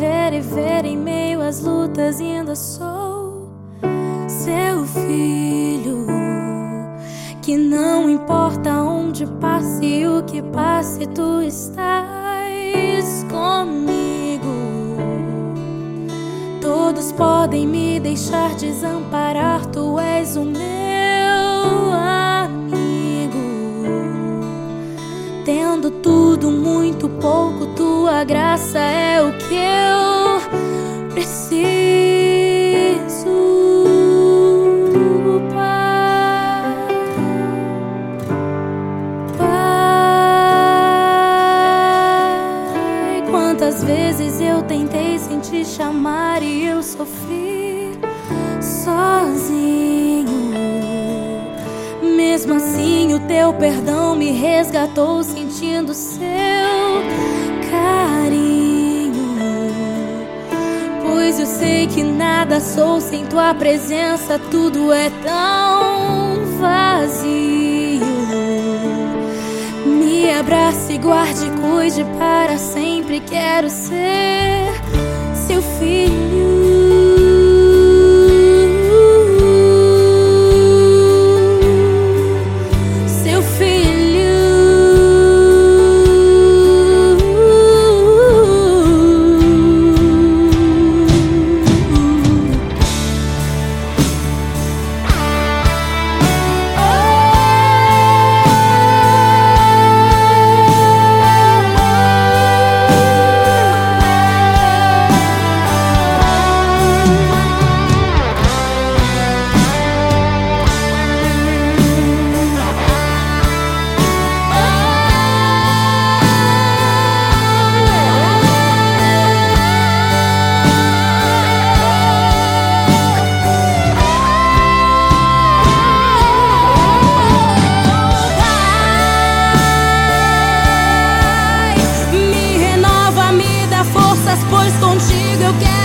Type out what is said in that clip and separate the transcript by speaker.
Speaker 1: ver e ver em meio às lutas, ainda sou seu filho. Que não importa onde passe o que passe, tu estás comigo. Todos podem me deixar desamparar, tu és o meu amigo. Tendo tudo muito pouco, graça é o que eu preciso. Quantas vezes eu tentei sem te chamar e eu sofri sozinho. Mesmo assim, o teu perdão me resgatou, sentindo seu carinho. Pois eu sei que nada sou sem tua presença, tudo é tão vazio. Me abrace, guarde, cuide para sempre. Quero ser. forças, pois contigo eu quero.